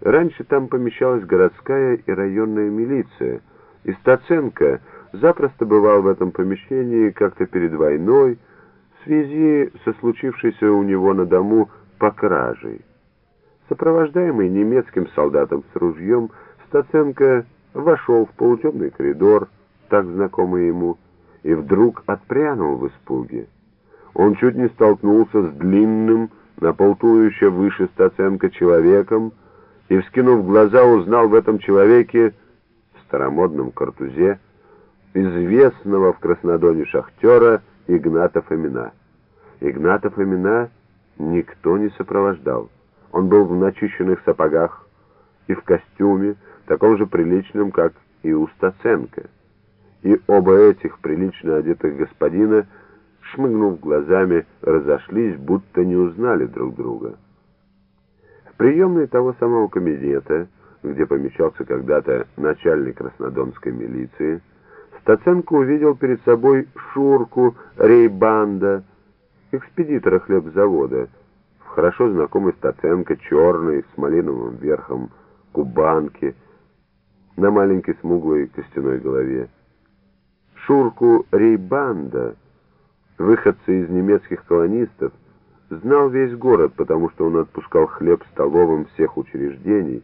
Раньше там помещалась городская и районная милиция, и Стаценко запросто бывал в этом помещении как-то перед войной в связи со случившейся у него на дому покражей. Сопровождаемый немецким солдатом с ружьем, Стаценко вошел в полутемный коридор, так знакомый ему, и вдруг отпрянул в испуге. Он чуть не столкнулся с длинным, на полтуловища выше Стаценко человеком, и, вскинув глаза, узнал в этом человеке, в старомодном картузе, известного в Краснодоне шахтера Игната Фомина. Игната Фомина никто не сопровождал. Он был в начищенных сапогах и в костюме, таком же приличном, как и у Стаценко. И оба этих прилично одетых господина, шмыгнув глазами, разошлись, будто не узнали друг друга приемной того самого кабинета, где помещался когда-то начальник краснодонской милиции, Стаценко увидел перед собой Шурку Рейбанда, экспедитора хлебзавода, в хорошо знакомой Стаценко черной, с малиновым верхом, кубанки, на маленькой смуглой костяной голове. Шурку Рейбанда, выходца из немецких колонистов, знал весь город, потому что он отпускал хлеб столовым всех учреждений,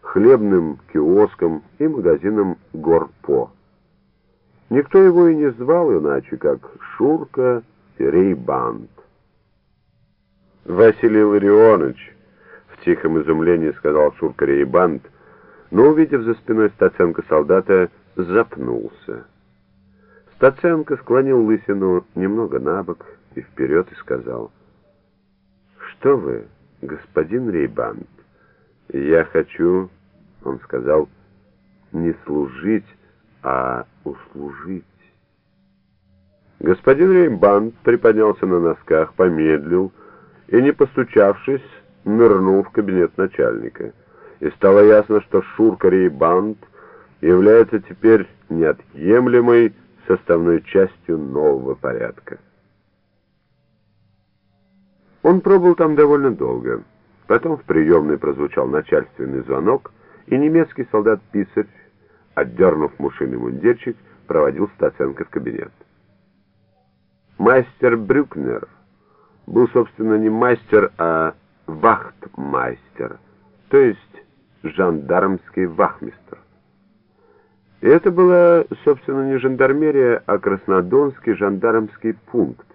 хлебным киоскам и магазинам Горпо. Никто его и не звал иначе, как Шурка Рейбанд. «Василий Ларионович», — в тихом изумлении сказал Шурка Рейбанд, но, увидев за спиной Стаценко солдата, запнулся. Стаценко склонил лысину немного на бок и вперед и сказал — «Что вы, господин Рейбанд? Я хочу, — он сказал, — не служить, а услужить». Господин Рейбанд приподнялся на носках, помедлил и, не постучавшись, нырнул в кабинет начальника. И стало ясно, что Шурка Рейбанд является теперь неотъемлемой составной частью нового порядка. Он пробыл там довольно долго. Потом в приемной прозвучал начальственный звонок, и немецкий солдат-писарь, отдернув мушиный мундирчик, проводил Стаценко в кабинет. Мастер Брюкнер был, собственно, не мастер, а вахтмастер, то есть жандармский вахмистр. И это была, собственно, не жандармерия, а Краснодонский жандармский пункт,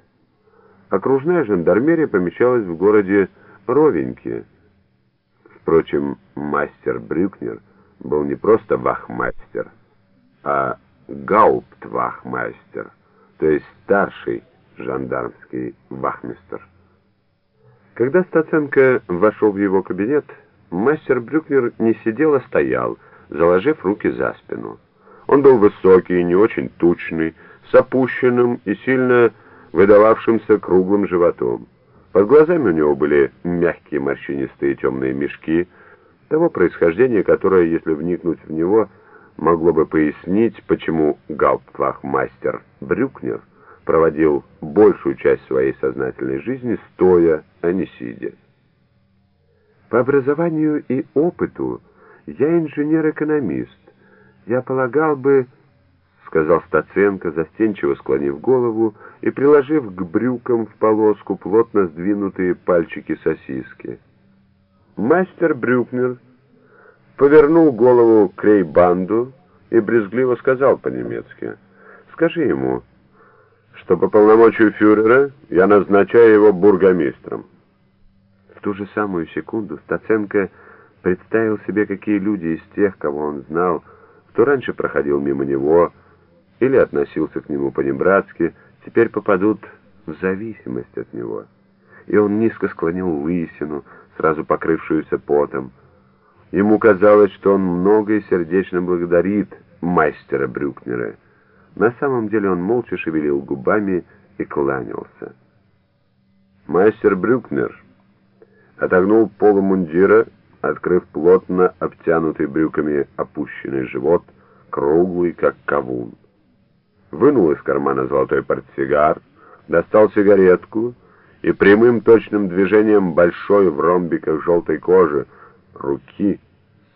Окружная жандармерия помещалась в городе Ровеньке. Впрочем, мастер Брюкнер был не просто вахмастер, а гауптвахмастер, то есть старший жандармский вахмистер. Когда Стаценко вошел в его кабинет, мастер Брюкнер не сидел, а стоял, заложив руки за спину. Он был высокий, не очень тучный, с опущенным и сильно выдававшимся круглым животом. Под глазами у него были мягкие морщинистые темные мешки, того происхождения, которое, если вникнуть в него, могло бы пояснить, почему гауптвахмастер Брюкнер проводил большую часть своей сознательной жизни стоя, а не сидя. По образованию и опыту я инженер-экономист. Я полагал бы, сказал Стаценко, застенчиво склонив голову и приложив к брюкам в полоску плотно сдвинутые пальчики сосиски. Мастер Брюкнер повернул голову к Рейбанду и брезгливо сказал по-немецки, «Скажи ему, что по полномочию фюрера я назначаю его бургомистром». В ту же самую секунду Стаценко представил себе, какие люди из тех, кого он знал, кто раньше проходил мимо него, или относился к нему по-небратски, теперь попадут в зависимость от него. И он низко склонил лысину, сразу покрывшуюся потом. Ему казалось, что он много и сердечно благодарит мастера Брюкнера. На самом деле он молча шевелил губами и кланялся. Мастер Брюкнер отогнул полу мундира, открыв плотно обтянутый брюками опущенный живот, круглый, как кавун вынул из кармана золотой портсигар, достал сигаретку и прямым точным движением большой в ромбиках желтой кожи, руки